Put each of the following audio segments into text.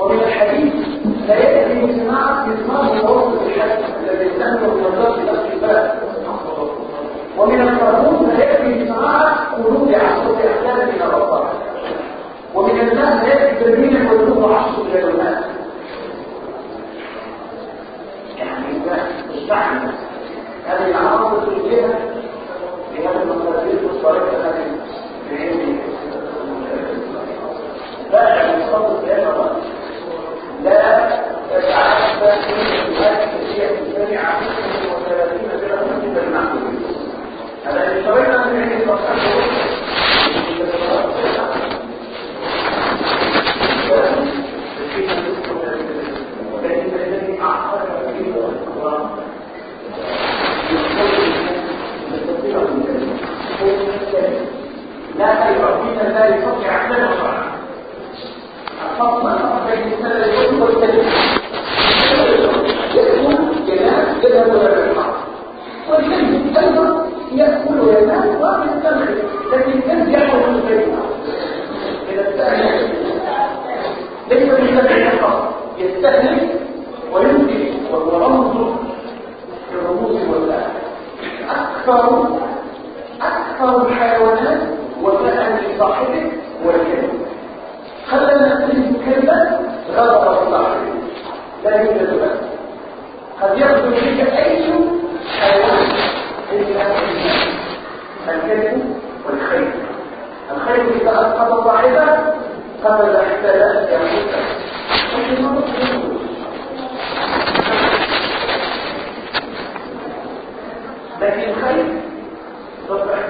ومن الحديث لا يأتي صناعة نظام ووصف الحد الذي يستمر النظام البلد ومن القانون لا يأتي صناعة قلوب عصر أحلام من الرفاق ومن الناس لا يأتي ترمين القلوب عصر الجلومات يعني ده مستعمل هذه العوامل الزوجية لهذه المصادر الصالحة هذه لا صوت الجنة لا تتعبد في هذه الشيء الجامعة وثلاثين درجة من المعقول هذا اشترينا من عند ولكن الذي أعطاك فيه هو لا وشرعا الفضل بين الحق والكلمة أيضا يأكل وينام ويستمع لكن الكلب يأكل من إذا استهلك ليس بالسمع فقط يستهلك وينتج وهو رمز الرموز والآن أكثر أكثر الحيوانات وفاء لصاحبه والكلب خلى نفسه كلبا غضب صاحبه لا يوجد بس قد يخرج بك أي حيوان إلا الكلب والخيل الخيل إذا أسقط صاحبه قبل احتلال يموت لكن الخيل تصبح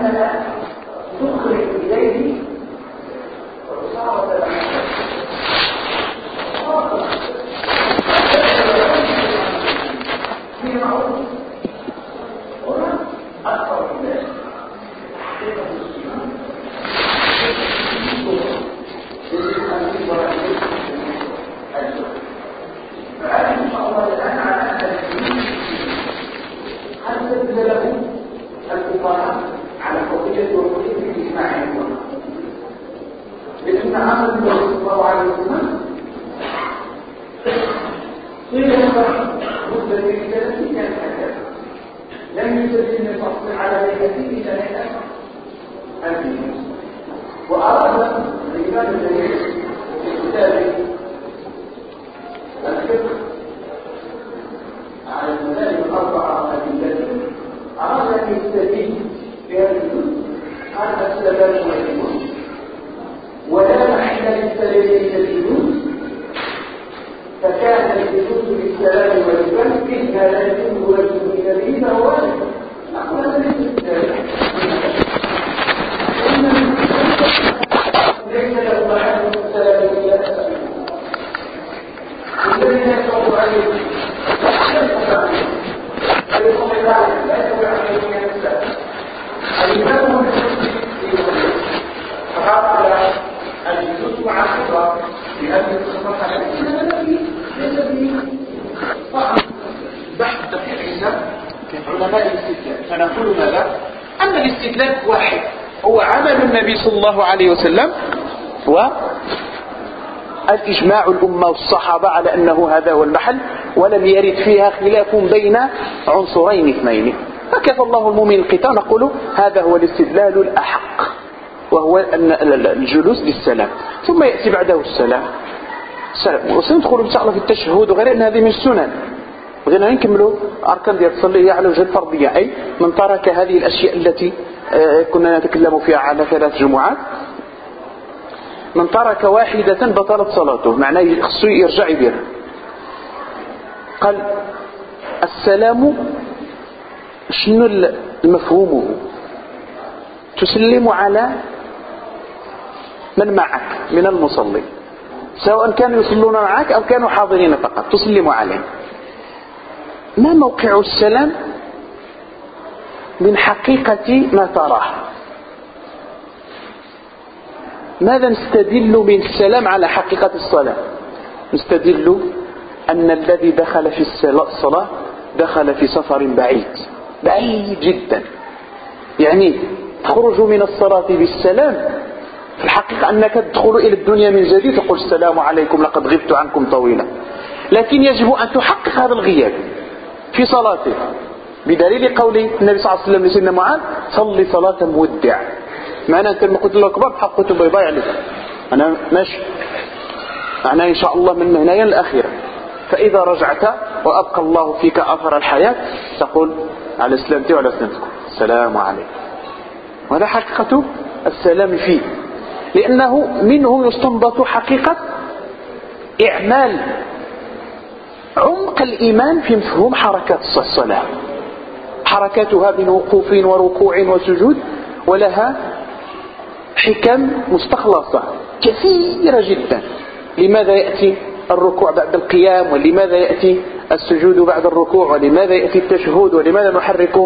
trabalhar صلى الله عليه وسلم و الإجماع الأمة والصحابة على أنه هذا هو المحل ولم يرد فيها خلاف بين عنصرين اثنين فكفى الله المؤمن القتال نقول هذا هو الاستدلال الأحق وهو الجلوس للسلام ثم يأتي بعده السلام وسندخل إن شاء الله في التشهد وغير أن هذه من السنن بغينا نكملوا أركان ديال الصلاة هي على وجه الفرضية. أي من ترك هذه الأشياء التي آه، كنا نتكلم فيها على ثلاث جمعات. من ترك واحدة بطلت صلاته معناه خصو يرجع يديرها. قال السلام شنو المفهوم؟ تسلم على من معك من المصلي سواء كانوا يصلون معك أو كانوا حاضرين فقط تسلم عليه. ما موقع السلام من حقيقة ما تراه؟ ماذا نستدل من السلام على حقيقة الصلاة؟ نستدل أن الذي دخل في الصلاة دخل في سفر بعيد بعيد جدا. يعني تخرج من الصلاة بالسلام. في الحقيقة أنك تدخل إلى الدنيا من جديد تقول السلام عليكم لقد غبت عنكم طويلا. لكن يجب أن تحقق هذا الغياب. في صلاته. بدليل قول النبي صلى الله عليه وسلم لسيدنا معاذ صلي صلاة مودع. معنى أنت لما قلت له كبار بحق كتب بيضاء عليك. أنا ماشي. معناه إن شاء الله من هنا الأخيرة فإذا رجعت وأبقى الله فيك أثر الحياة تقول على سلامتي وعلى سلامتكم. السلام عليكم. وهذا حقيقة السلام فيه. لأنه منه يستنبط حقيقة إعمال عمق الإيمان في مفهوم حركات الصلاة. حركاتها من وقوف وركوع وسجود ولها حكم مستخلصة كثيرة جدا. لماذا يأتي الركوع بعد القيام؟ ولماذا يأتي السجود بعد الركوع؟ ولماذا يأتي التشهد؟ ولماذا نحرك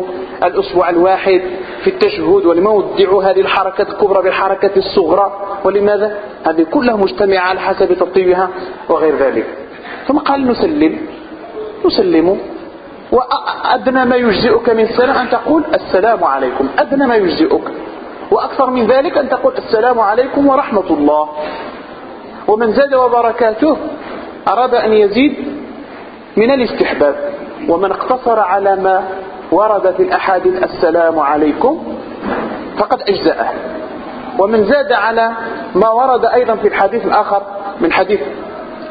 الأسبوع الواحد في التشهد؟ ولما ودع هذه الحركة الكبرى بالحركة الصغرى؟ ولماذا؟ هذه كلها مجتمعة على حسب ترتيبها وغير ذلك. ثم قال نسلم. نسلم. وأدنى ما يجزئك من السلام أن تقول السلام عليكم. أدنى ما يجزئك. وأكثر من ذلك أن تقول السلام عليكم ورحمة الله. ومن زاد وبركاته أراد أن يزيد من الاستحباب. ومن اقتصر على ما ورد في الأحاديث السلام عليكم فقد أجزأه. ومن زاد على ما ورد أيضا في الحديث الآخر من حديث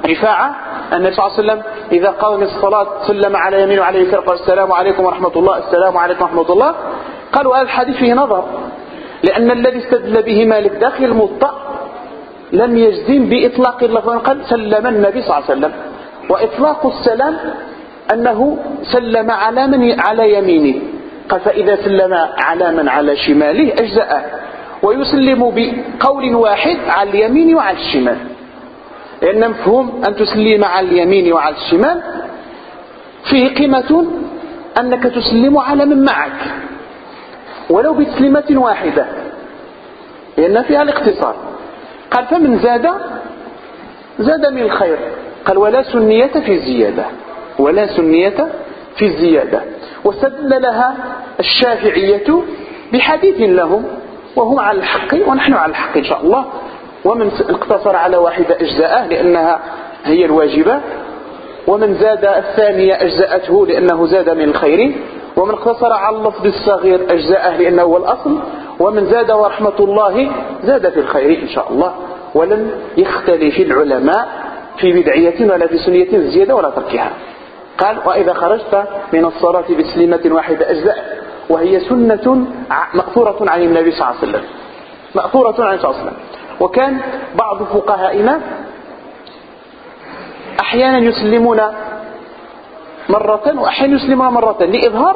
رفاعة النبي صلى الله عليه وسلم إذا قام الصلاة سلم على يمين وعلى يسار قال السلام عليكم ورحمة الله السلام عليكم ورحمة الله. قالوا هذا الحديث فيه نظر لأن الذي استدل به مالك داخل الموطأ لم يجزم بإطلاق اللفظ قال سلم النبي صلى الله عليه وسلم. وإطلاق السلام أنه سلم على من على يمينه. قال فإذا سلم على من على شماله أجزأه ويسلم بقول واحد على اليمين وعلى الشمال. لأن مفهوم أن تسلم على اليمين وعلى الشمال فيه قيمة أنك تسلم على من معك ولو بتسليمة واحدة لأن فيها الاقتصار قال فمن زاد زاد من الخير. قال ولا سنية في الزيادة ولا سنية في الزيادة واستدل لها الشافعية بحديث لهم وهم على الحق ونحن على الحق إن شاء الله. ومن اقتصر على واحدة أجزاءه لأنها هي الواجبة ومن زاد الثانية أجزأته لأنه زاد من الخير ومن اقتصر على اللفظ الصغير أجزاءه لأنه هو الأصل ومن زاد ورحمة الله زاد في الخير إن شاء الله. ولن يختلف العلماء في بدعية ولا في سنية الزيادة ولا تركها. قال وإذا خرجت من الصلاة بسلمة واحدة أجزاء وهي سنة مأثورة عن النبي صلى الله عليه وسلم. مأثورة عن صلى الله عليه وسلم. وكان بعض فقهائنا أحيانا يسلمون مرة وأحيانا يسلمون مرة لإظهار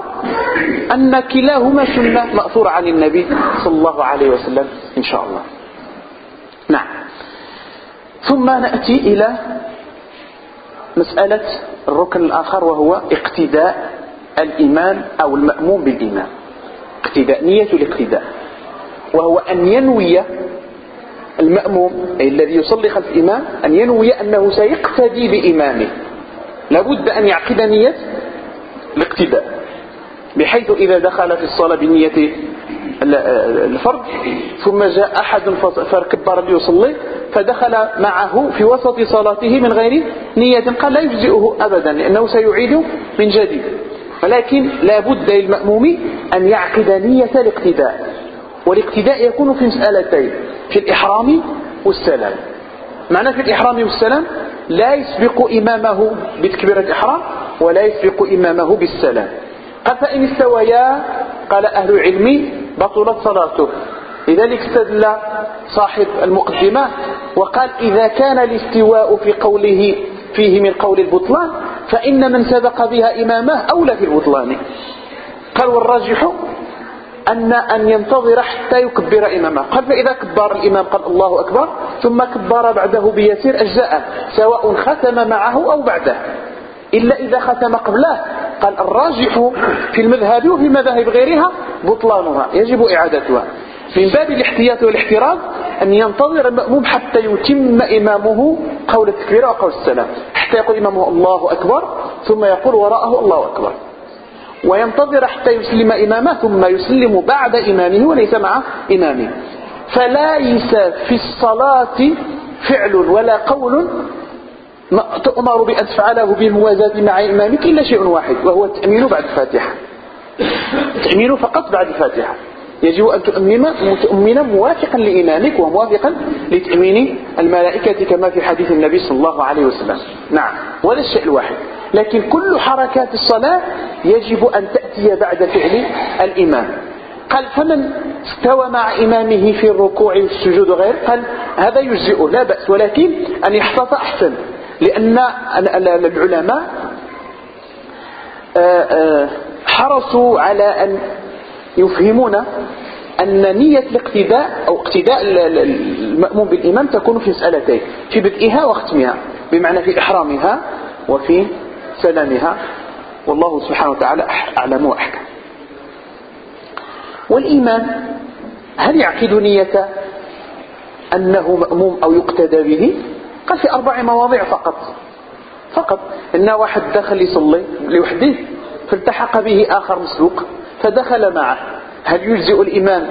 أن كلاهما سنة مأثورة عن النبي صلى الله عليه وسلم إن شاء الله. نعم. ثم نأتي إلى مسألة الركن الآخر وهو اقتداء الإمام أو المأموم بالإمام. اقتداء نية الاقتداء. وهو أن ينوي المأموم أي الذي يصلي خلف الإمام أن ينوي أنه سيقتدي بإمامه. لابد أن يعقد نية الاقتداء بحيث إذا دخل في الصلاة بنية الفرد ثم جاء أحد فكبر ليصلي فدخل معه في وسط صلاته من غير نية قال لا يجزئه أبدا لأنه سيعيد من جديد. ولكن لا بد للمأموم أن يعقد نية الاقتداء. والاقتداء يكون في مسألتين في الإحرام والسلام. معنى في الإحرام والسلام لا يسبق إمامه بتكبيرة الإحرام ولا يسبق إمامه بالسلام. قال فإن استويا؟ قال أهل العلم بطلت صلاته. لذلك استدل صاحب المقدمة وقال إذا كان الاستواء في قوله فيه من قول البطلان فإن من سبق بها إمامه أولى في البطلان. قال والراجح أن أن ينتظر حتى يكبر إمامه قال فإذا كبر الإمام قال الله أكبر ثم كبر بعده بيسير أجزاءه سواء ختم معه أو بعده. إلا إذا ختم قبله. قال الراجح في المذهب وفي مذاهب غيرها بطلانها يجب إعادتها. من باب الاحتياط والاحتراز أن ينتظر المأموم حتى يتم إمامه قول التكبير وقول السلام. حتى يقول إمامه الله أكبر ثم يقول وراءه الله أكبر. وينتظر حتى يسلم إمامه ثم يسلم بعد إمامه وليس مع إمامه. فليس في الصلاة فعل ولا قول تؤمر بأن تفعله بالموازاة مع إمامك إلا شيء واحد وهو التأمين بعد الفاتحة. التأمين فقط بعد الفاتحة. يجب أن تؤمن موافقا لإمامك وموافقا لتأمين الملائكة كما في حديث النبي صلى الله عليه وسلم. نعم وهذا الشيء الواحد. لكن كل حركات الصلاة يجب أن تأتي بعد فعل الإمام. قال فمن استوى مع إمامه في الركوع والسجود غير قال هذا يجزئه لا بأس ولكن أن يحتاط أحسن لأن العلماء آه، آه، حرصوا على أن يفهمون أن نية الاقتداء أو اقتداء المأموم بالإمام تكون في مسألتين في بدئها وختمها بمعنى في إحرامها وفي سلامها والله سبحانه وتعالى أعلم وأحكم. والإيمان هل يعقد نية أنه مأموم أو يقتدى به؟ قال في أربع مواضع فقط. فقط إن واحد دخل يصلي لوحده فالتحق به آخر مسلوق فدخل معه. هل يجزئ الإمام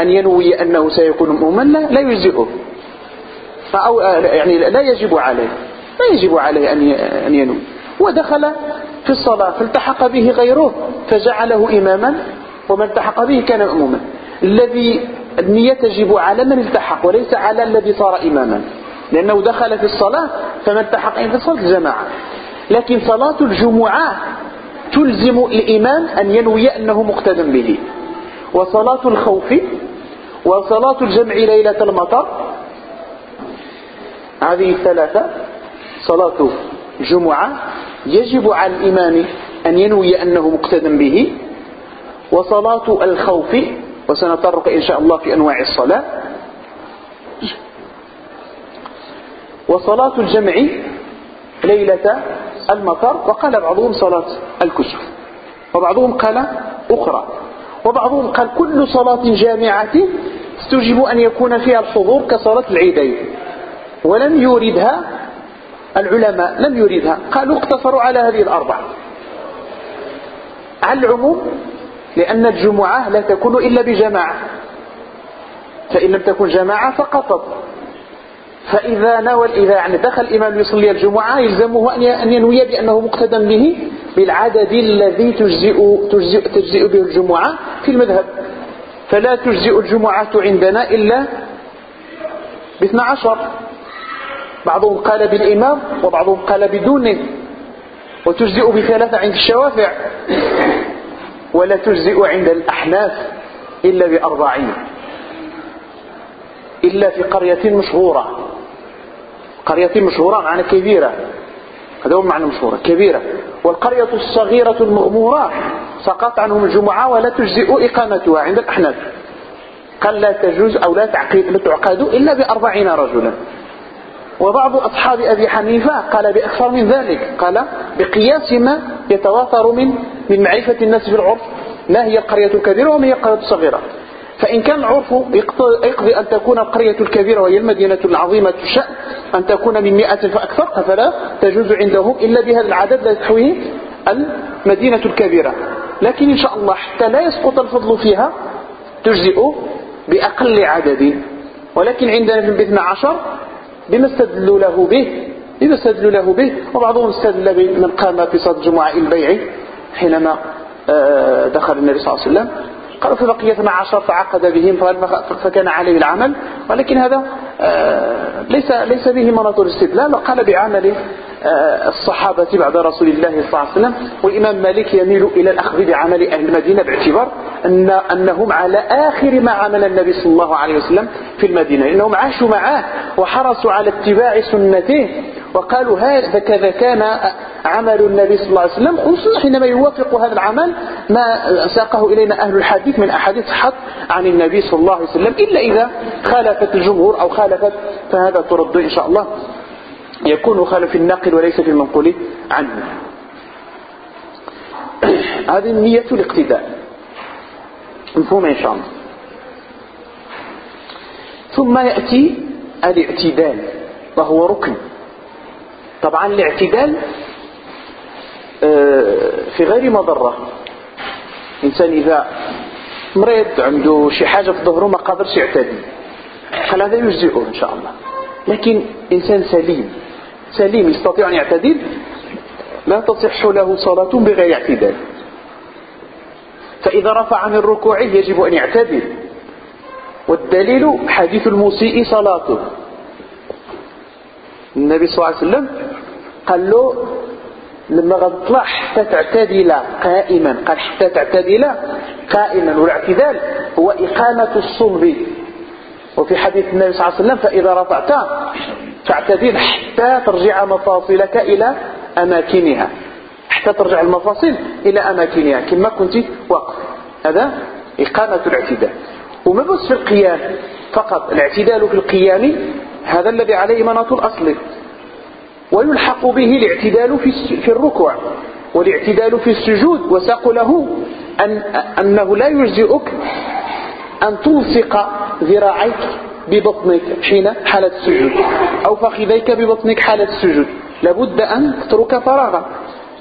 أن ينوي أنه سيكون مؤمنا لا لا يجزئه. أو يعني لا يجب عليه لا يجب عليه أن ينوي. ودخل في الصلاة فالتحق به غيره فجعله إماما ومن التحق به كان مأموما. الذي النية تجب على من التحق وليس على الذي صار إماما. لأنه دخل في الصلاة فمن التحق في صلاة الجماعة. لكن صلاة الجمعة تلزم الإمام أن ينوي أنه مقتدى به. وصلاة الخوف وصلاة الجمع ليلة المطر هذه الثلاثة صلاة الجمعة يجب على الإمام أن ينوي أنه مقتدى به وصلاة الخوف وسنطرق إن شاء الله في أنواع الصلاة. وصلاة الجمع ليلة المطر وقال بعضهم صلاة الكسف وبعضهم قال أخرى وبعضهم قال كل صلاة جامعة استجب أن يكون فيها الحضور كصلاة العيدين ولم يوردها العلماء لم يوردها قالوا اقتصروا على هذه الأربعة. على العموم لأن الجمعة لا تكون إلا بجماعة. فإن لم تكن جماعة فقطت فإذا نوى إذا يعني دخل الإمام يصلي الجمعة يلزمه أن ينوي بأنه مقتدى به بالعدد الذي تجزئ, تجزئ, تجزئ به الجمعة في المذهب. فلا تجزئ الجمعة عندنا إلا باثنى عشر. بعضهم قال بالإمام وبعضهم قال بدونه وتجزئ بثلاثة عند الشوافع. ولا تجزئ عند الأحناف إلا بأربعين. إلا في قرية مشهورة. قرية مشهورة معنى كبيرة. هذا هو معنى مشهورة كبيرة. والقرية الصغيرة المغمورة سقط عنهم الجمعة ولا تجزئ إقامتها عند الأحناف. قال لا تجوز أو لا تعقد إلا بأربعين رجلا. وبعض أصحاب أبي حنيفة قال بأكثر من ذلك. قال بقياس ما يتواتر من من معرفة الناس بالعرف ما هي القرية الكبيرة وما هي القرية الصغيرة. فإن كان العرف يقضي أن تكون القرية الكبيرة وهي المدينة العظيمة الشأن أن تكون من مئة فأكثر فلا تجوز عندهم إلا بهذا العدد لا تحويه المدينة الكبيرة. لكن إن شاء الله حتى لا يسقط الفضل فيها تجزئ بأقل عدد. ولكن عندنا في الاثنى عشر بما استدلوا له به بما استدلوا له به. وبعضهم استدل بمن قام في صلاة الجمعة البيع حينما آه، دخل النبي صلى الله عليه وسلم. قالوا في بقية عشر فعقد بهم فكان عليه العمل. ولكن هذا ليس ليس به مناط الاستدلال. وقال بعمل آه، الصحابة بعد رسول الله صلى الله عليه وسلم والإمام مالك يميل إلى الأخذ بعمل أهل المدينة باعتبار أن أنهم على آخر ما عمل النبي صلى الله عليه وسلم في المدينة إنهم عاشوا معه وحرصوا على اتباع سنته وقالوا هكذا كان عمل النبي صلى الله عليه وسلم خصوصا حينما يوافق هذا العمل ما ساقه إلينا أهل الحديث من أحاديث حط عن النبي صلى الله عليه وسلم إلا إذا خالفت الجمهور أو خالفت فهذا ترد إن شاء الله. يكون خالف الناقل وليس في المنقول عنه. هذه النية الاقتداء. مفهوم إن شاء الله. ثم يأتي الاعتدال وهو ركن. طبعا الاعتدال آه، في غير مضرة. إنسان إذا مريض عنده شي حاجة في ظهره ما قادرش يعتدي. هذا يجزئه إن شاء الله. لكن إنسان سليم سليم يستطيع أن يعتدل لا تصح له صلاة بغير اعتدال. فإذا رفع من ركوعه يجب أن يعتدل. والدليل حديث المسيء صلاته. النبي صلى الله عليه وسلم قال له لما غتطلع حتى تعتدل قائما قال حتى تعتدل قائما والاعتدال هو إقامة الصلب وفي حديث النبي صلى الله عليه وسلم فإذا رفعت فاعتدل حتى ترجع مفاصلك إلى أماكنها. حتى ترجع المفاصل إلى أماكنها. كما كنت واقف. هذا إقامة الاعتدال. وما بس في القيام فقط الاعتدال في القيام هذا الذي عليه مناط الأصل. ويلحق به الاعتدال في الركوع. والاعتدال في السجود. وساق له أن أنه لا يجزئك أن تلصق ذراعيك ببطنك حين حالة السجود أو فخذيك ببطنك حالة السجود. لابد أن تترك فراغا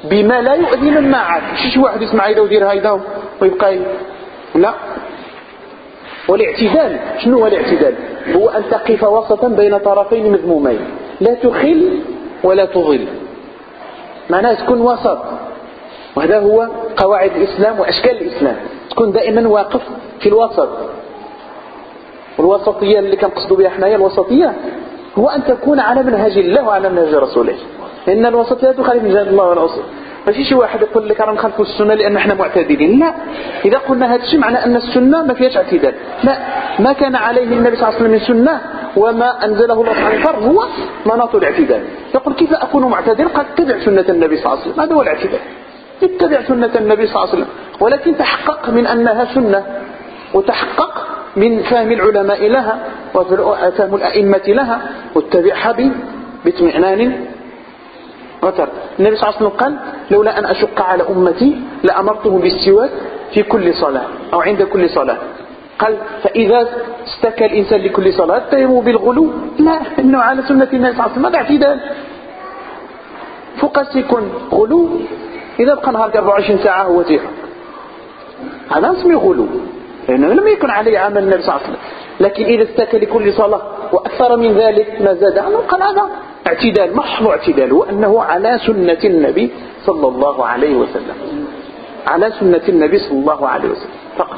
بما لا يؤذي من معك شي واحد يسمع هيدا ودير هيدا ويبقى لا. والاعتدال شنو هو الاعتدال؟ هو أن تقف وسطا بين طرفين مذمومين. لا تخل ولا تضل معناه تكون وسط. وهذا هو قواعد الإسلام وأشكال الإسلام. تكون دائما واقف في الوسط. والوسطية اللي كنقصدوا بها حنايا الوسطية هو أن تكون على منهج الله وعلى منهج رسوله. لأن الوسطية تخالف منهج الله ورسوله ماشي شي واحد يقول لك راه نخالفوا السنة لأن إحنا معتدلين. لا. إذا قلنا هذا الشيء معنى أن السنة ما فيهاش اعتدال. لا. ما كان عليه النبي صلى الله عليه وسلم من سنة وما أنزله الله سبحانه الفرض هو مناط الاعتدال. يقول كيف أكون معتدل؟ قد اتبع سنة النبي صلى الله عليه وسلم. هذا هو الاعتدال. اتبع سنة النبي صلى الله عليه وسلم. ولكن تحقق من أنها سنة. وتحقق من فهم العلماء لها وفهم الأئمة لها واتبعها بإطمئنان وترك النبي صلى الله عليه وسلم قال لولا أن أشق على أمتي لأمرتهم بالسواك في كل صلاة أو عند كل صلاة. قال فإذا استكى الإنسان لكل صلاة تيموا بالغلو. لا إنه على سنة النبي صلى الله عليه وسلم هذا اعتدال. فوق يكون غلو إذا بقى نهار 24 ساعة هو تيحك هذا اسمه غلو. لأنه لم يكن عليه عمل النبي صلى الله عليه وسلم. لكن إذا استكى لكل صلاة وأكثر من ذلك ما زاد عنه قال هذا اعتدال محض اعتدال وأنه على سنة النبي صلى الله عليه وسلم. على سنة النبي صلى الله عليه وسلم. فقط.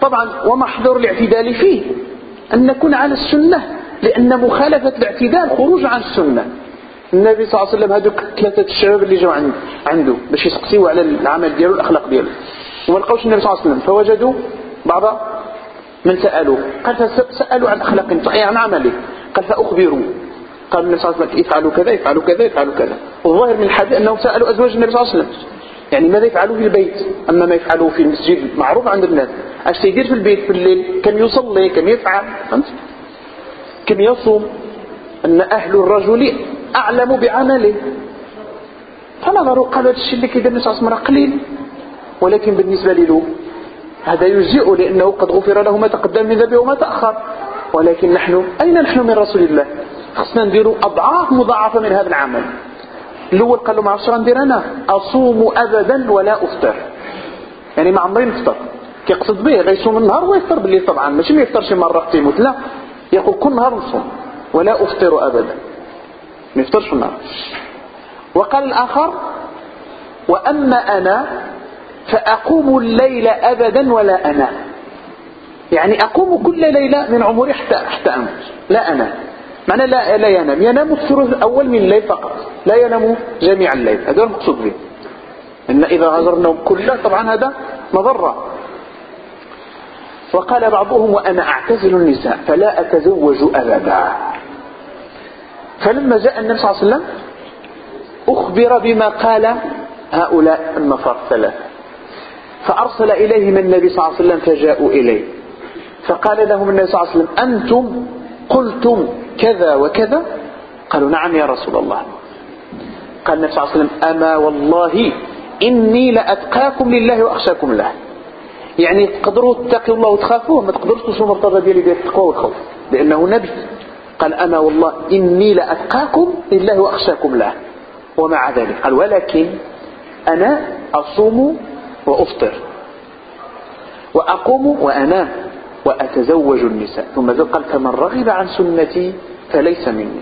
طبعا ومحضر الاعتدال فيه أن نكون على السنة لأن مخالفة الاعتدال خروج عن السنة. النبي صلى الله عليه وسلم هذوك ثلاثة الشباب اللي جاوا عنده باش يسقسيوا على العمل ديالو الأخلاق ديالو. وما لقاوش النبي صلى الله عليه وسلم فوجدوا بعض من سألوه قال فسألوا عن أخلاق صحيح عن عمله. قال فأخبروا. قال النبي صلى الله عليه وسلم افعلوا كذا افعلوا كذا افعلوا كذا. والظاهر من الحديث أنهم سألوا أزواج النبي صلى الله عليه وسلم. يعني ماذا يفعلوا في البيت؟ أما ما يفعلوه في المسجد معروف عند الناس. أش تيدير في البيت في الليل؟ كم يصلي؟ كم يفعل؟ فهمت؟ كم يصوم؟ أن أهل الرجل أعلم بعمله. فنظروا قالوا هذا الشيء اللي كيدير النبي صلى الله عليه وسلم قليل. ولكن بالنسبة له هذا يجزئ لأنه قد غفر له ما تقدم من ذنبه وما تأخر. ولكن نحن أين نحن من رسول الله؟ خصنا نديروا أضعاف مضاعفة من هذا العمل. الأول قال له ما ندير أنا أصوم أبدا ولا أفطر. يعني ما عمري نفطر. كيقصد به غيصوم النهار ويفطر بالليل طبعا ماشي ما يفطرش مرة تيموت لا. يقول كل نهار نصوم ولا أفطر أبدا. ما يفطرش النهار. وقال الآخر وأما أنا فأقوم الليل أبدا ولا أنام يعني أقوم كل ليلة من عمري حتى حتى أموت. لا أنام معنى لا لا ينام. ينام الثلث الأول من الليل فقط. لا ينام جميع الليل. هذا المقصود به. إن إذا هجر النوم كله طبعا هذا مضرة. وقال بعضهم وأنا أعتزل النساء فلا أتزوج أبدا. فلما جاء النبي صلى الله عليه وسلم أخبر بما قال هؤلاء النفر الثلاثة. فأرسل إليهم النبي صلى الله عليه وسلم فجاءوا إليه. فقال لهم النبي صلى الله عليه وسلم أنتم قلتم كذا وكذا؟ قالوا نعم يا رسول الله. قال النبي صلى الله عليه وسلم أما والله إني لأتقاكم لله وأخشاكم له. يعني تقدروا تتقوا الله وتخافوه ما تقدروش توصلوا المرتبة ديال ديال التقوى والخوف لأنه نبي. قال أنا والله إني لأتقاكم لله وأخشاكم له. ومع ذلك قال ولكن أنا أصوم وأفطر. وأقوم وأنام وأتزوج النساء. ثم قال فمن رغب عن سنتي فليس مني.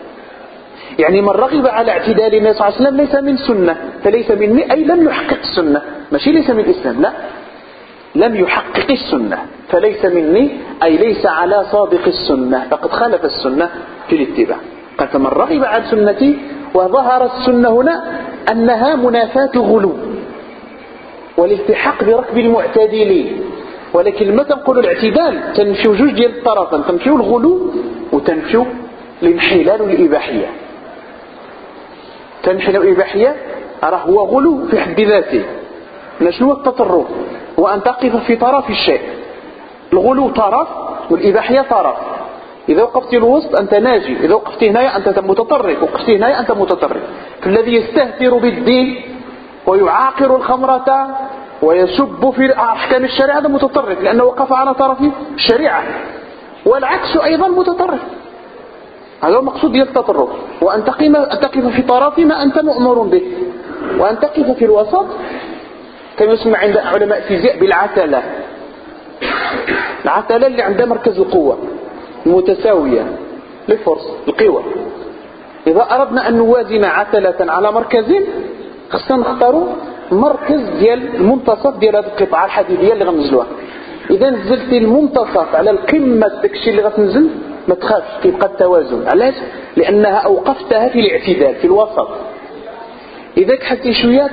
يعني من رغب على اعتدال النبي صلى الله عليه وسلم ليس من سنة فليس مني أي لم يحقق السنة ماشي ليس من الإسلام لا. لم يحقق السنة فليس مني أي ليس على صادق السنة. فقد خالف السنة في الاتباع. قال فمن رغب عن سنتي وظهر السنة هنا أنها منافاة غلو. والالتحاق بركب المعتدلين ولكن لما تنقل الاعتدال؟ تنفيو جوج ديال الطرفين تنفيو الغلو وتنفيو الانحلال والإباحية. تنحل الإباحية راه هو غلو في حد ذاته. شنو التطرف؟ هو أن تقف في طرف الشيء. الغلو طرف والإباحية طرف. إذا وقفت الوسط أنت ناجي إذا وقفت هنا أنت متطرف وقفت هنا أنت متطرف. فالذي يستهتر بالدين ويعاقر الخمرة ويسب في أحكام الشريعة هذا متطرف لأنه وقف على طرف الشريعة. والعكس أيضا متطرف. هذا هو المقصود ديال التطرف. وأن تقف في طرف ما أنت مؤمر به. وأن تقف في الوسط كما يسمى عند علماء الفيزياء بالعتلة العتلة اللي عندها مركز القوة المتساوية للفرص القوة. إذا أردنا أن نوازن عتلة على مركز خصنا نختاروا مركز ديال المنتصف ديال هذه القطعة الحديدية اللي غنزلوها إذا نزلت المنتصف على القمة داك الشيء اللي غتنزل ما تخافش كيبقى التوازن. علاش؟ لأنها أوقفتها في الاعتدال في الوسط. إذا كحلتي شوية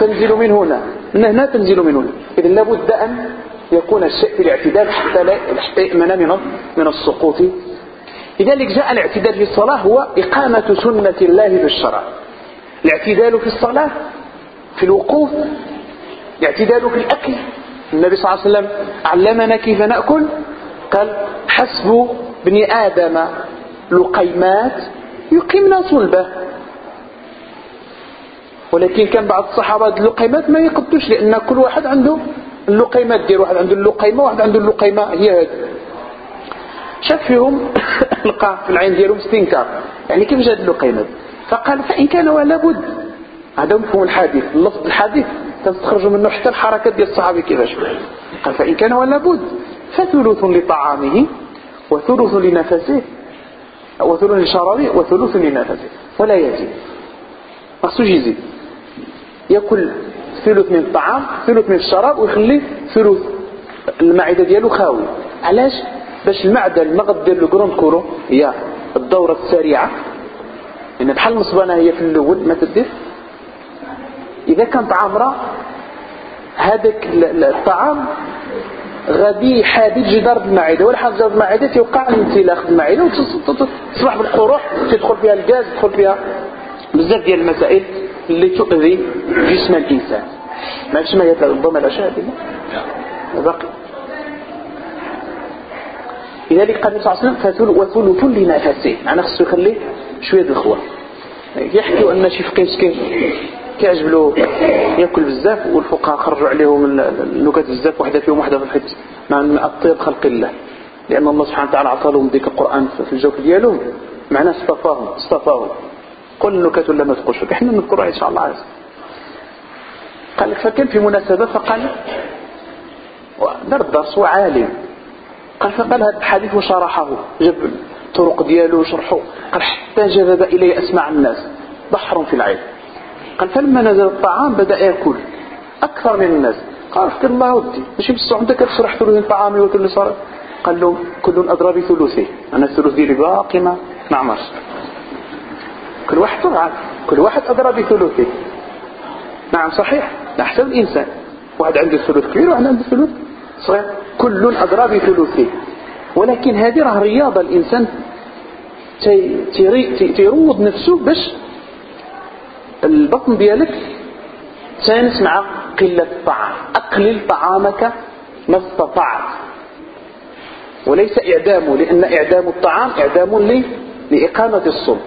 تنزل من هنا. من هنا تنزل من هنا. إذا لابد أن يكون الشيء في الاعتدال حتى لا يأمن من من السقوط. لذلك جاء الاعتدال في الصلاة هو إقامة سنة الله في الشرع الاعتدال في الصلاة في الوقوف الاعتدال في الأكل. النبي صلى الله عليه وسلم علمنا كيف نأكل. قال حسب ابن آدم لقيمات يقيمنا صلبة. ولكن كان بعض الصحابة اللقيمات ما يقدوش لأن كل واحد عنده اللقيمات ديال واحد عنده اللقيمة واحد عنده اللقيمة. هي هذه شاف فيهم لقى في العين ديالهم استنكار يعني كيف جات اللقيمات؟ فقال فإن كان ولا بد. هذا مفهوم الحديث. اللفظ الحديث تستخرج منه حتى الحركات ديال الصحابي كيفاش. قال فإن كان ولا بد فثلث لطعامه وثلث لنفسه وثلث لشرابه وثلث لنفسه. ولا يزيد. ما يزيد ياكل ثلث من الطعام ثلث من الشراب ويخلي ثلث المعده ديالو خاوي علاش باش المعده له كروند كورو هي الدوره السريعه يعني بحال المصبانه هي في الأول ما تدير. إذا كانت عامرة هذاك الطعام غادي يحادي جدار المعدة ولا حاجة جدار المعدة تيوقع انسلاخ المعده وتصبح بالقروح تدخل فيها الغاز تدخل فيها بزاف ديال المسائل اللي تؤذي جسم الإنسان. ما ما هي ربما الاشياء هذه باقي. لذلك قال النبي صلى الله عليه وسلم وثلث لنفسه. أنا خصو يخلي شوية د الخوه يحكيوا أن شي فقيه مسكين كيعجب له يأكل بزاف والفقهاء خرجوا عليهم النكات بزاف وحدة فيهم وحدة في الحديث مع أن الطيب خلق الله. لأن الله سبحانه وتعالى عطى لهم ديك القرآن في الجوف ديالهم. معناه اصطفاهم اصطفاهم. قل النكات ولا ما تقولش. إحنا نذكرها إن شاء الله. عز قال لك فكان في مناسبة فقال دار وعالم قال فقال هذا الحديث وشرحه. جاب الطرق ديالو وشرحه قال حتى جذب إلي اسمع الناس. بحر في العلم قال فلما نزل الطعام بدأ يأكل. أكثر من الناس. قال افتر الله ودي. ماشي بس عندك كتشرح ثلث طعامي وثلث صار قال له كل أدرى بثلثه. أنا الثلث ديالي باقي ما عمرش. كل واحد طبعا كل واحد أدرى بثلثه. نعم صحيح. أحسن الإنسان. واحد عنده ثلث كبير وواحد عنده ثلث صغير كل أدرى بثلثه ولكن هذه راه رياضة. الإنسان تيروض نفسه باش البطن ديالك تانس مع قلة الطعام. أقلل طعامك ما استطعت. وليس إعدامه لأن إعدام الطعام إعدام لإقامة الصلب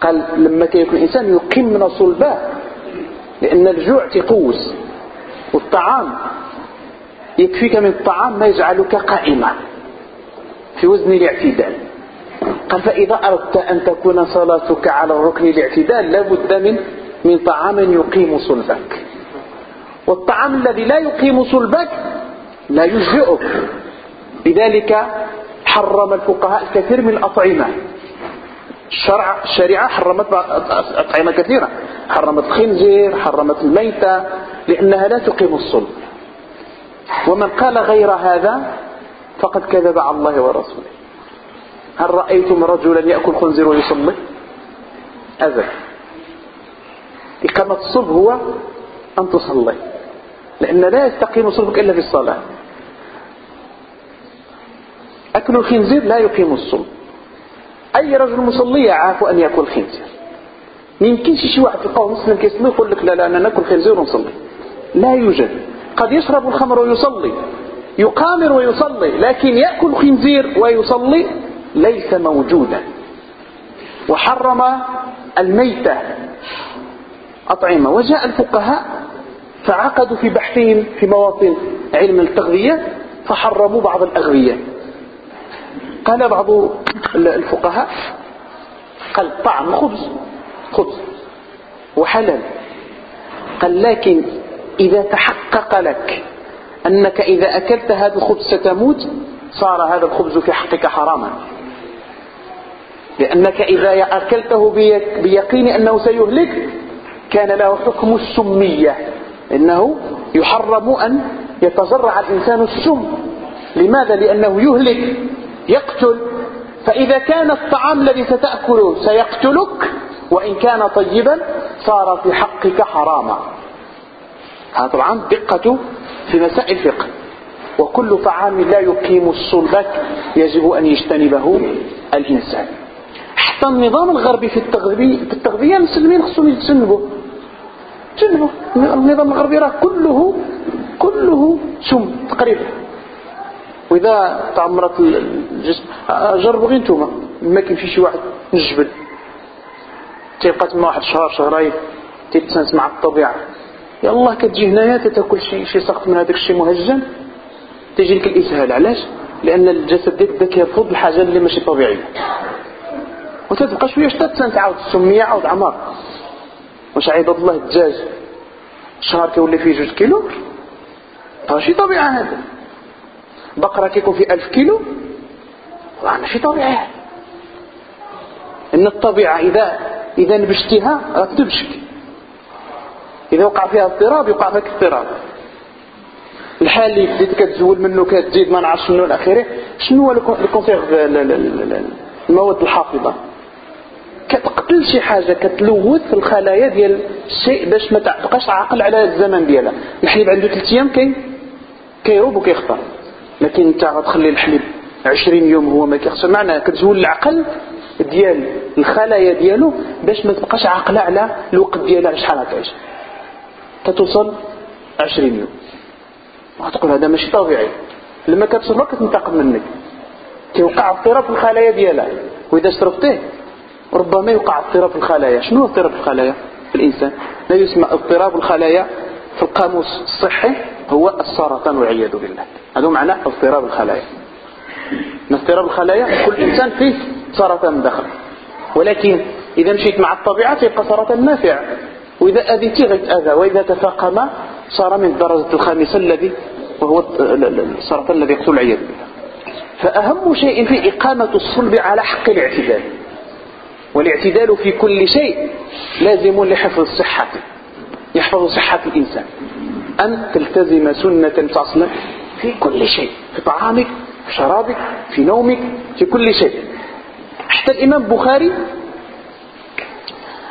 قال لما كيكون الإنسان يقيم من صلبه لأن الجوع تقوس. والطعام يكفيك من الطعام ما يجعلك قائما في وزن الاعتدال. قال فإذا أردت أن تكون صلاتك على الركن الاعتدال لابد من من طعام يقيم صلبك. والطعام الذي لا يقيم صلبك لا يجزئك. لذلك حرم الفقهاء الكثير من الأطعمة. الشرع الشريعة حرمت أطعمة كثيرة. حرمت الخنزير حرمت الميتة لأنها لا تقيم الصلب. ومن قال غير هذا فقد كذب على الله ورسوله. هل رأيتم رجلا يأكل خنزير ويصلي أبدا. إقامة الصلب هو أن تصلي لأن لا يستقيم صلبك إلا في الصلاة. أكل الخنزير لا يقيم الصلب أي رجل مصلي يعاف أن يأكل خنزير. يمكنش شي واحد تلقاه مسلم كيصلي يقول لك لا لا أنا نأكل خنزير ونصلي. لا يوجد. قد يشرب الخمر ويصلي يقامر ويصلي لكن يأكل خنزير ويصلي ليس موجودا. وحرم الميتة. أطعمة. وجاء الفقهاء فعقدوا في بحثهم في مواطن علم التغذية فحرموا بعض الأغذية. قال بعض الفقهاء قال طعم خبز خبز وحلال. قال لكن إذا تحقق لك أنك إذا أكلت هذا الخبز ستموت صار هذا الخبز في حقك حراما. لأنك إذا أكلته بيقين أنه سيهلك كان له حكم السمية. إنه يحرم أن يتزرع الإنسان السم. لماذا؟ لأنه يهلك يقتل. فإذا كان الطعام الذي ستأكله سيقتلك وإن كان طيبا صار في حقك حراما. هذا طبعا دقة في مسائل الفقه. وكل طعام لا يقيم الصلبة يجب أن يجتنبه الإنسان. حتى النظام الغربي في التغذية, في التغذية المسلمين خصهم يتجنبوا تجنبوا النظام الغربي راه كله كله سم تقريبا. وإذا تعمرت الجسم جربوا غير نتوما. ما كاين في شي واحد من الجبل تيبقى تما واحد شهر شهرين تيتسانس مع الطبيعه يلا كتجي هنايا تاكل شي شي سقط من هذاك الشيء مهجن تيجي لك الاسهال علاش؟ لأن الجسد ديالك بدا كيرفض الحاجة اللي ماشي طبيعية. وتتبقى شوية حتى تعاود السمية عاود عمر واش عباد الله الدجاج؟ شهر كيولي فيه جوج كيلو؟ ماشي طبيعه هذا. بقرة كيكون في ألف كيلو؟ ما في طبيعة إن الطبيعة إذا إذا نبشتها راك تبشك. إذا وقع فيها اضطراب يوقع فيك اضطراب. الحال اللي بديت كتزول منه كتزيد ما نعرفش شنو الأخيرة شنو هو ال conserve المواد الحافظة؟ كتقتل شي حاجة كتلوث الخلايا ديال الشيء باش ما تبقاش عاقل على الزمن ديالها. الحليب عنده ثلاث أيام كي كيروب وكيخطر. لكن انت غتخلي الحليب 20 يوم هو ما كيخسر معناه كتزول العقل ديال الخلايا ديالو باش ما تبقاش عاقلة على الوقت ديالها شحال غتعيش. تتوصل 20 يوم. وتقول هذا ماشي طبيعي. لما كتشرب كتنتقم منك. كيوقع اضطراب في الخلايا ديالها. وإذا شربتيه ربما يوقع اضطراب في الخلايا. شنو اضطراب في الخلايا؟ في الإنسان. لا يسمى اضطراب الخلايا في القاموس الصحي هو السرطان والعياذ بالله. هذا معنى اضطراب الخلايا. اضطراب الخلايا كل إنسان فيه سرطان داخل ولكن إذا مشيت مع الطبيعة يبقى سرطان نافع. وإذا أذيتي غيتأذى وإذا تفاقم صار من الدرجة الخامسة الذي وهو السرطان الذي يقتل العياذ بالله. فأهم شيء في إقامة الصلب على حق الاعتدال. والاعتدال في كل شيء لازم لحفظ الصحة يحفظ صحة الإنسان. أن تلتزم سنة تصل في كل شيء في طعامك في شرابك في نومك في كل شيء. حتى الإمام بخاري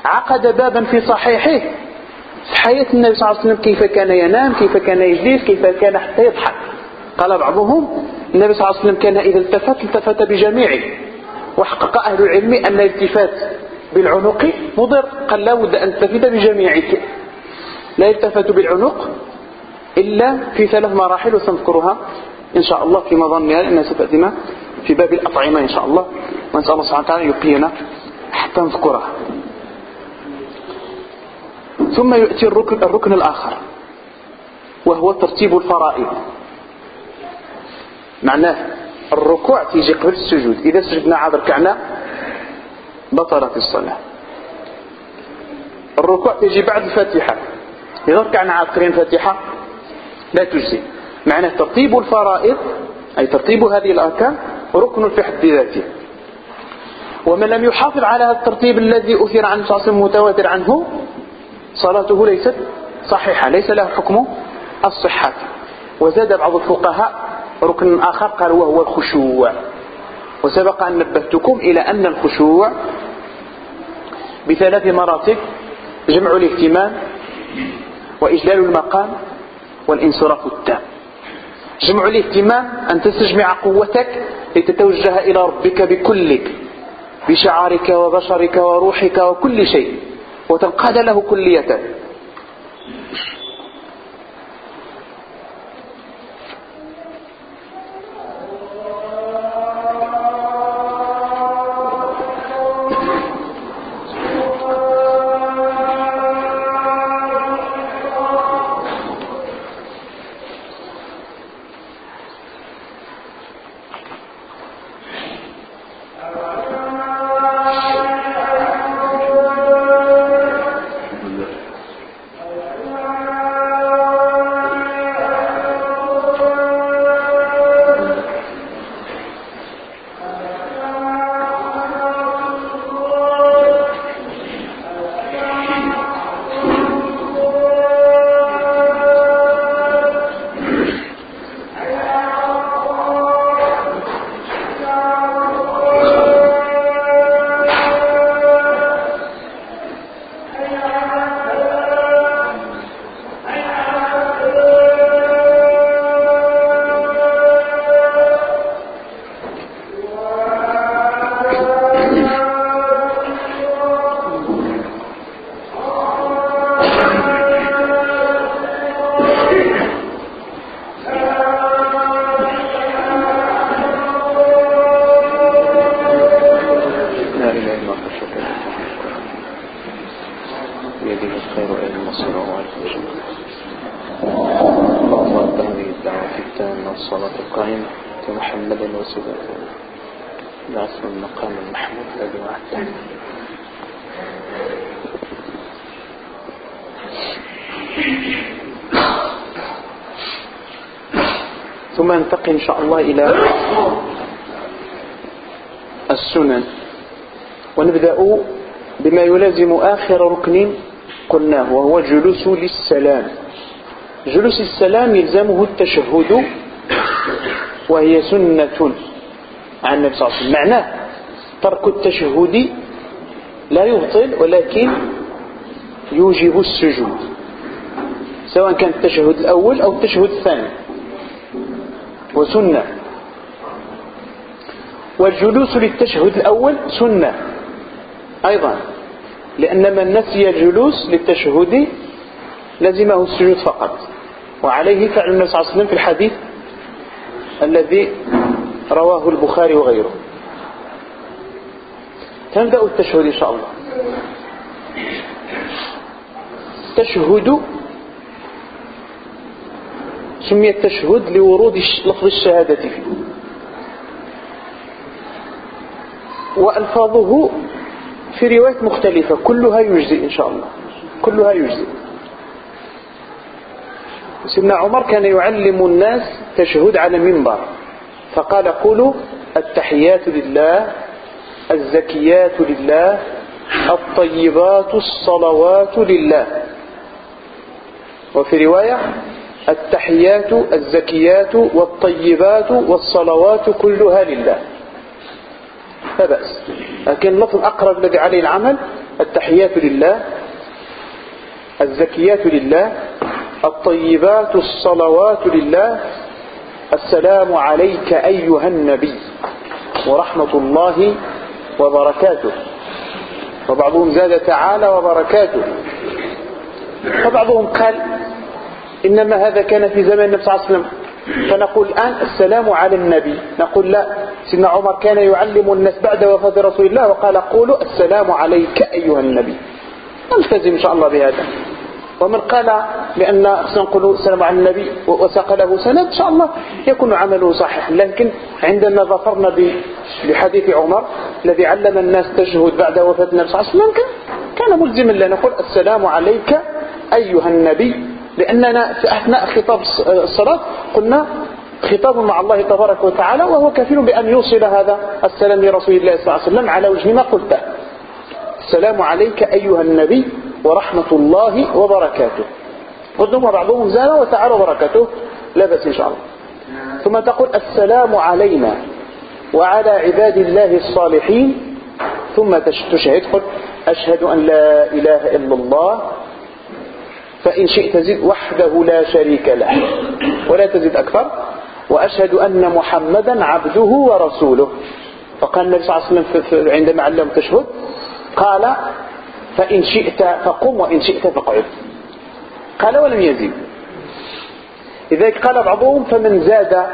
عقد بابا في صحيحه. حياة النبي صلى الله عليه وسلم كيف كان ينام كيف كان يجلس كيف كان حتى يضحك. قال بعضهم النبي صلى الله عليه وسلم كان إذا التفت التفت بجميعه وحقق أهل العلم أن الالتفات بالعنق مضر. قال لا بد أن تلتفت بجميعك. لا يلتفت بالعنق إلا في ثلاث مراحل وسنذكرها إن شاء الله في مظنها لأنها ستأتينا في باب الأطعمة إن شاء الله. ونسأل الله سبحانه وتعالى يبقينا حتى نذكرها. ثم يأتي الركن, الركن الآخر وهو ترتيب الفرائض. معناه الركوع تيجي قبل السجود إذا سجدنا عاد ركعنا بطلت الصلاة. الركوع تيجي بعد الفاتحة. إذا ركعنا عاد قرين الفاتحة لا تجزي. معناه ترتيب الفرائض أي ترتيب هذه الأركان ركن في حد ذاته. ومن لم يحافظ على هذا الترتيب الذي أثر عن صلى متواتر عنه صلاته ليست صحيحة ليس له حكم الصحة. وزاد بعض الفقهاء ركن آخر قال وهو الخشوع. وسبق أن نبهتكم إلى أن الخشوع بثلاث مراتب جمع الاهتمام وإجلال المقام والانصراف التام. جمع الاهتمام أن تستجمع قوتك لتتوجه إلى ربك بكلك بشعرك وبشرك وروحك وكل شيء. وتنقاد له كلية. ثم ننتقل إن شاء الله إلى السنن. ونبدأ بما يلازم آخر ركن قلناه وهو جلوس للسلام. جلوس السلام يلزمه التشهد وهي سنة عن النبي صلى الله عليه وسلم. معناه ترك التشهد لا يبطل ولكن يوجب السجود سواء كان التشهد الأول أو التشهد الثاني. وسنة. والجلوس للتشهد الأول سنة أيضا لأن من نسي الجلوس للتشهد لزمه السجود فقط. وعليه فعل النبي صلى الله عليه وسلم في الحديث الذي رواه البخاري وغيره. تنبدأ التشهد إن شاء الله. تشهد سمي التشهد لورود لفظ الشهادة فيه. وألفاظه في روايات مختلفة. كلها يجزي إن شاء الله. كلها يجزي سيدنا عمر كان يعلم الناس تشهد على منبر فقال قولوا التحيات لله الزكيات لله الطيبات الصلوات لله. وفي رواية التحيات الزكيات والطيبات والصلوات كلها لله. لا بأس. لكن اللفظ الأقرب الذي عليه العمل التحيات لله الزكيات لله الطيبات الصلوات لله السلام عليك أيها النبي ورحمة الله وبركاته. وبعضهم زاد تعالى وبركاته. فبعضهم قال إنما هذا كان في زمان النبي صلى الله عليه وسلم. فنقول الآن السلام على النبي. نقول لا سيدنا عمر كان يعلم الناس بعد وفاة رسول الله وقال قولوا السلام عليك أيها النبي. نلتزم إن شاء الله بهذا. ومن قال بأن نقول السلام على النبي وساق له سند إن شاء الله يكون عمله صحيح. لكن عندما ظفرنا بحديث عمر الذي علم الناس تشهد بعد وفاة النبي صلى الله عليه وسلم كان ملزما لنا نقول السلام عليك أيها النبي لأننا في أثناء خطاب الصلاة قلنا خطاب مع الله تبارك وتعالى وهو كفيل بأن يوصل هذا السلام لرسول الله صلى الله عليه وسلم على وجه ما قلته. السلام عليك أيها النبي ورحمة الله وبركاته. قلتم بعضهم زال وتعالى وبركاته. لا بس إن شاء الله. ثم تقول السلام علينا وعلى عباد الله الصالحين. ثم تشهد. قل أشهد أن لا إله إلا الله. فإن شئت زد وحده لا شريك له. ولا تزد أكثر. وأشهد أن محمدا عبده ورسوله. فقال النبي صلى الله عليه وسلم عندما علم تشهد قال فإن شئت فقم وإن شئت فاقعد قال ولم يزيد لذلك قال بعضهم فمن زاد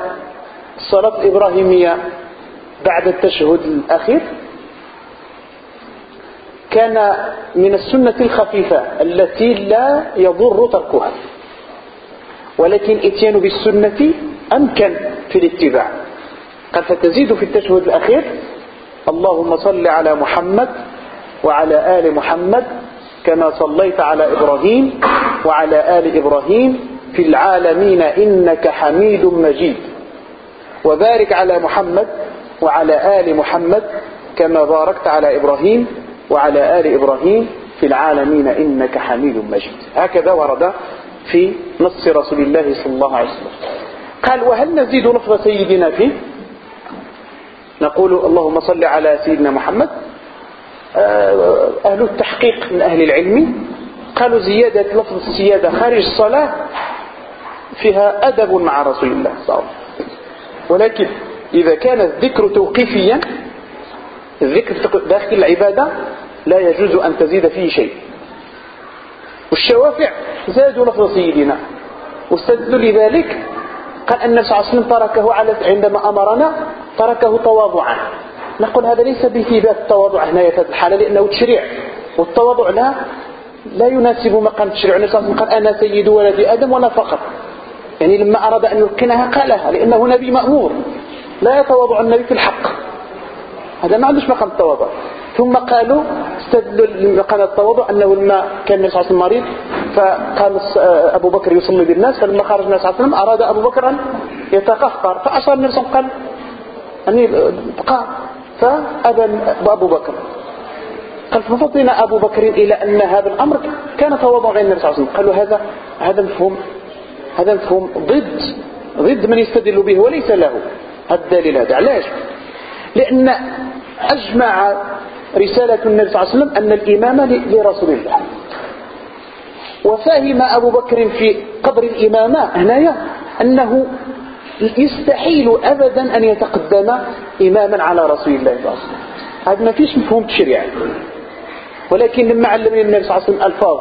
الصلاة الإبراهيمية بعد التشهد الأخير كان من السنة الخفيفة التي لا يضر تركها. ولكن إتيان بالسنة أمكن في الاتباع. قد فتزيد في التشهد الأخير اللهم صل على محمد وعلى آل محمد كما صليت على إبراهيم وعلى آل إبراهيم في العالمين إنك حميد مجيد. وبارك على محمد وعلى آل محمد كما باركت على إبراهيم وعلى آل إبراهيم في العالمين إنك حميد مجيد. هكذا ورد في نص رسول الله صلى الله عليه وسلم. قال وهل نزيد لفظ سيدنا فيه؟ نقول اللهم صل على سيدنا محمد أهل التحقيق من أهل العلم قالوا زيادة لفظ السيادة خارج الصلاة فيها أدب مع رسول الله صلى الله عليه وسلم. ولكن إذا كان الذكر توقيفيا الذكر داخل العبادة لا يجوز أن تزيد فيه شيء. والشوافع زادوا لفظ سيدنا. واستدلوا لذلك قال أن النبي صلى الله عليه وسلم تركه على عندما أمرنا تركه تواضعا. نقول هذا ليس بثبات التواضع هنا في هذه الحالة لأنه تشريع. والتواضع لا لا يناسب مقام التشريع. النبي صلى الله عليه وسلم قال أنا سيد ولد آدم ولا فقط. يعني لما أراد أن يلقنها قالها لأنه نبي مأمور. لا يتواضع النبي في الحق. هذا ما عندوش مقام التواضع. ثم قالوا استدلوا لمقام التواضع أنه لما كان النبي صلى الله عليه وسلم مريض فقال أبو بكر يصلي بالناس فلما خرج النبي صلى الله عليه وسلم أراد أبو بكر أن يتقهقر. فأشار النبي صلى الله عليه وسلم قال أني بقى فأبى أبو بكر. قال ففطن أبو بكر إلى أن هذا الأمر كان تواضع غير النبي صلى الله عليه وسلم. قالوا هذا هذا مفهوم هذا مفهوم ضد ضد من يستدل به وليس له. هذا الدليل هذا. علاش؟ لأن أجمع رسالة النبي صلى الله عليه وسلم أن الإمامة لرسول الله. وفهم أبو بكر في قدر الإمامة هنايا أنه يستحيل أبدا أن يتقدم إماما على رسول الله صلى الله عليه وسلم. هذا ما فيش مفهوم تشريع ولكن لما علمني النبي صلى الله عليه وسلم ألفاظ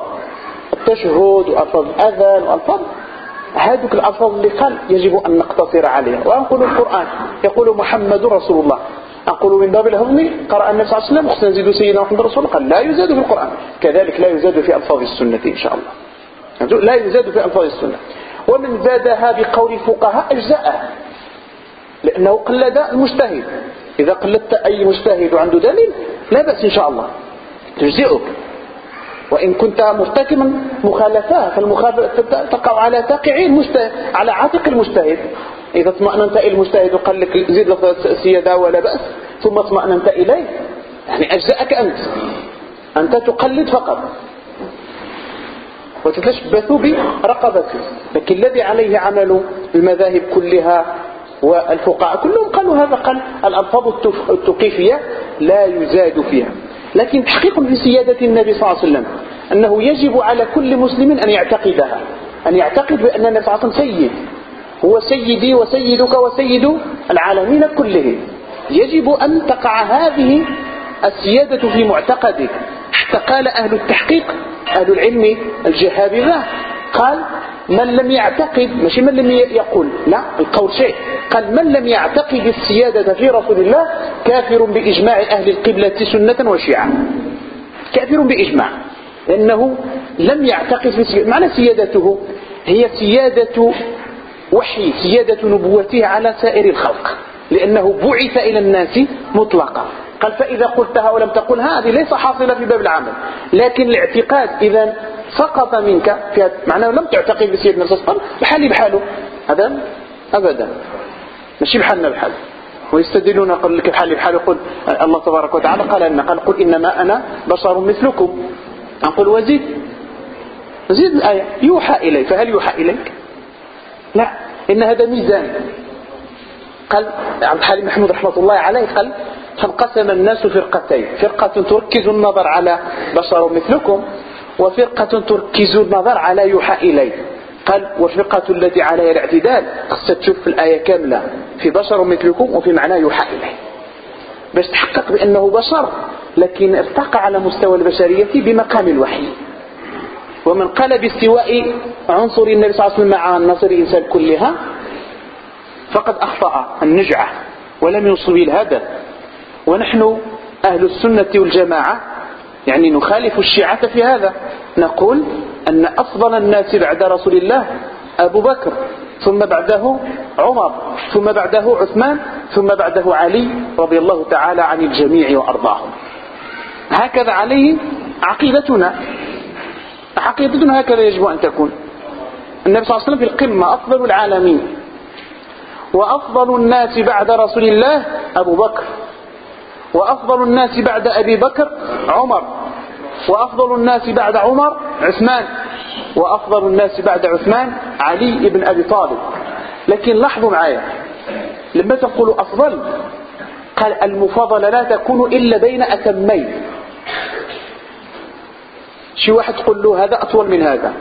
التشهد وألفاظ الأذان وألفاظ هذه الألفاظ اللي قال يجب أن نقتصر عليها. وأنقل القرآن يقول محمد رسول الله. أقول من باب الهضم قرأ النبي صلى الله عليه وسلم وخصنا نزيد سيدنا محمد رسول الله. قال لا يزاد في القرآن. كذلك لا يزاد في ألفاظ السنة إن شاء الله. لا يزاد في ألفاظ السنة. ومن زادها بقول الفقهاء أجزاءه لأنه قلد المجتهد. إذا قلدت أي مجتهد عنده دليل لا بأس إن شاء الله. تجزئك. وإن كنت مرتكبا مخالفة فالمخالفة تقع على تاقعين على عاتق المجتهد. إذا اطمأننت إلى المجتهد وقال لك زيد السيادة ولا بأس ثم اطمأننت إليه. يعني أجزأك أنت. أنت تقلد فقط. وتتشبث برقبته لكن الذي عليه عمل المذاهب كلها والفقهاء كلهم قالوا هذا قال الألفاظ التوقيفية لا يزاد فيها. لكن تحقيق في سيادة النبي صلى الله عليه وسلم أنه يجب على كل مسلم أن يعتقدها أن يعتقد بأن النبي صلى الله عليه وسلم سيد. هو سيدي وسيدك وسيد العالمين كلهم. يجب أن تقع هذه السيادة في معتقدك. حتى قال أهل التحقيق أهل العلم الجهابذة قال من لم يعتقد ماشي من لم يقول لا القول شيء قال من لم يعتقد السيادة في رسول الله كافر بإجماع أهل القبلة سنة وشيعة. كافر بإجماع. لأنه لم يعتقد في سيادة معنى سيادته؟ هي سيادة وحي سيادة نبوته على سائر الخلق لأنه بعث إلى الناس مطلقا. قال فإذا قلتها ولم تقلها هذه ليس حاصلة في باب العمل. لكن الاعتقاد إذا سقط منك معناه لم تعتقد بسيدنا صلى الله عليه وسلم بحالي بحاله. هذا أبدا. ماشي بحالنا بحال. ويستدلون قال لك بحالي بحال يقول الله تبارك وتعالى قال أن قال قل إنما أنا بشر مثلكم. نقول وزيد زيد الآية يوحى إلي فهل يوحى إليك؟ لا. إن هذا ميزان. قال عبد الحليم محمود رحمة الله عليه قال فانقسم الناس فرقتين. فرقة تركز النظر على بشر مثلكم وفرقة تركز النظر على يوحى إليه. قال والفرقة التي عليها الاعتدال خصها تشوف في الآية كاملة في بشر مثلكم وفي معنى يوحى إليه. باش تحقق بأنه بشر لكن ارتقى على مستوى البشرية بمقام الوحي. ومن قال باستواء عنصر النبي صلى الله عليه وسلم مع عناصر الإنسان كلها فقد أخطأ النجعة ولم يوصل الهدف ونحن أهل السنة والجماعة يعني نخالف الشيعة في هذا. نقول أن أفضل الناس بعد رسول الله أبو بكر ثم بعده عمر ثم بعده عثمان ثم بعده علي رضي الله تعالى عن الجميع وأرضاهم. هكذا عليه عقيدتنا. عقيدتنا هكذا يجب أن تكون. النبي صلى الله عليه وسلم في القمة أفضل العالمين وأفضل الناس بعد رسول الله أبو بكر. وأفضل الناس بعد أبي بكر عمر. وأفضل الناس بعد عمر عثمان. وأفضل الناس بعد عثمان علي بن أبي طالب. لكن لاحظوا معايا لما تقول أفضل قال المفاضلة لا تكون إلا بين أتمين. شي واحد تقول له هذا أطول من هذا.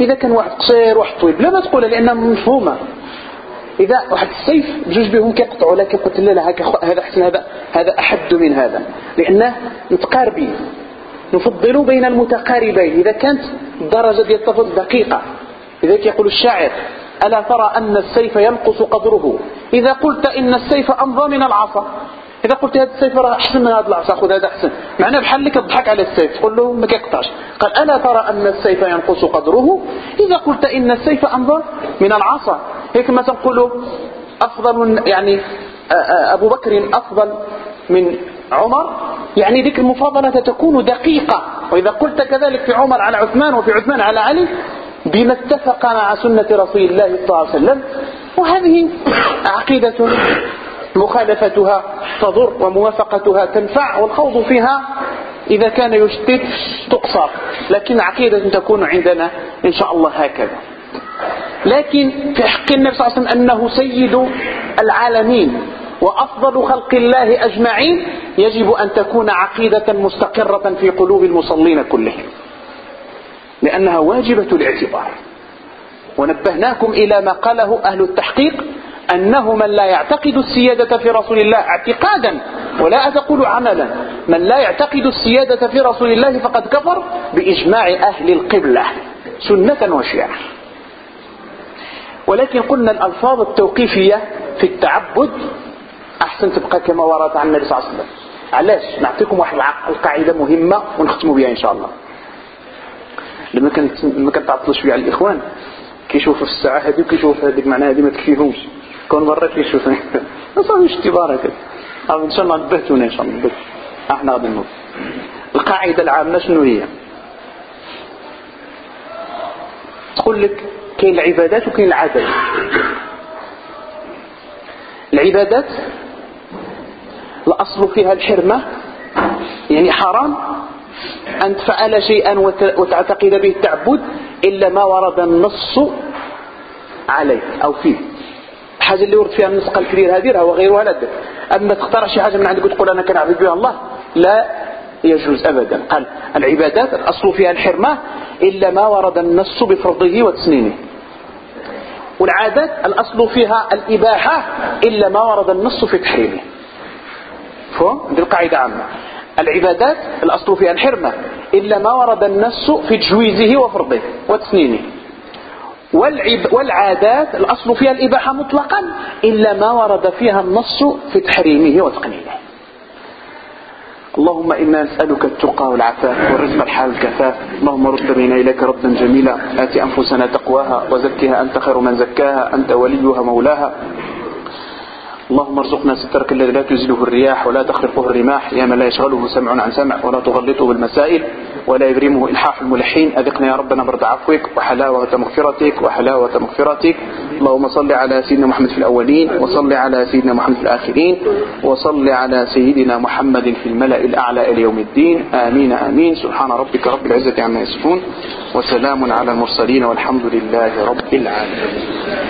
إذا كان واحد قصير واحد طويل لا ما تقولها لأنها مفهومة. إذا واحد السيف بجوج بهم كيقطعوا لكن قلت لا هذا حسن هذا هذا أحد من هذا. لأنه متقاربين نفضل بين المتقاربين. إذا كانت الدرجة ديال التفضل دقيقة لذلك يقول الشاعر ألا ترى أن السيف ينقص قدره؟ إذا قلت إن السيف أمضى من العصا إذا قلت هذا السيف راه أحسن من هذا العصا خذ هذا أحسن؟ معناه بحال لك تضحك على السيف تقول له ما كيقطعش. قال ألا ترى أن السيف ينقص قدره؟ إذا قلت إن السيف أمضى من العصا. هيك ما تقول أفضل يعني أبو بكر أفضل من عمر. يعني ذيك المفاضلة تكون دقيقة. وإذا قلت كذلك في عمر على عثمان وفي عثمان على علي بما اتفق مع سنة رسول الله صلى الله عليه وسلم. وهذه عقيدة مخالفتها تضر وموافقتها تنفع والخوض فيها إذا كان يشتت تقصر. لكن عقيدة تكون عندنا إن شاء الله هكذا. لكن في حق النبي صلى الله عليه وسلم أنه سيد العالمين وأفضل خلق الله أجمعين يجب أن تكون عقيدة مستقرة في قلوب المصلين كلهم. لأنها واجبة الاعتبار. ونبهناكم إلى ما قاله أهل التحقيق أنه من لا يعتقد السيادة في رسول الله اعتقادا ولا أتقول عملا. من لا يعتقد السيادة في رسول الله فقد كفر بإجماع أهل القبلة سنة وشيعة. ولكن قلنا الألفاظ التوقيفية في التعبد أحسن تبقى كما ورد عن النبي صلى الله عليه وسلم. علاش؟ نعطيكم واحد القاعدة مهمة ونختموا بها إن شاء الله. لما كنت ما كنتعطلوا شوية على الإخوان كيشوفوا في الساعة هذه وكيشوفوا هذيك معناها هذه ما تكفيهمش. كون مرة كيشوف ما صافيش اختبار هكذا إن شاء الله نبهتونا إن شاء الله نبهت. إحنا غادي نوض القاعدة العامة شنو هي؟ تقول لك كاين العبادات وكاين العادات العبادات الأصل فيها الحرمة يعني حرام أن تفعل شيئا وتعتقد به التعبد إلا ما ورد النص عليه أو فيه. الحاجة اللي ورد فيها النص قال كبير هذه وغيرها لا أما تختار شي حاجة من عندك وتقول أنا كنعبد بها الله لا يجوز أبدا. قال العبادات الأصل فيها الحرمة إلا ما ورد النص بفرضه وتسنينه. والعادات الأصل فيها الإباحة إلا ما ورد النص في تحريمه. فهم؟ دي القاعدة عامة. العبادات الأصل فيها الحرمة إلا ما ورد النص في تجويزه وفرضه وتسنينه. والعادات الأصل فيها الإباحة مطلقا إلا ما ورد فيها النص في تحريمه وتقنينه. اللهم إنا نسألك التقى والعفاف والرزق الحال الكفاف. اللهم رد بنا إليك ردا جميلا. آت أنفسنا تقواها وزكها أنت خير من زكاها أنت وليها مولاها. اللهم ارزقنا سترك الذي لا تزله الرياح ولا تخرقه الرماح. يا من لا يشغله سمع عن سمع ولا تغلطه بالمسائل. ولا يبرمه إلحاح الملحين. أذقنا يا ربنا برد عفوك وحلاوة مغفرتك وحلاوة مغفرتك. اللهم صل على سيدنا محمد في الأولين وصل على سيدنا محمد في الآخرين وصل على سيدنا محمد في الملأ الأعلى إلى يوم الدين. آمين آمين. سبحان ربك رب العزة عما يصفون وسلام على المرسلين والحمد لله رب العالمين.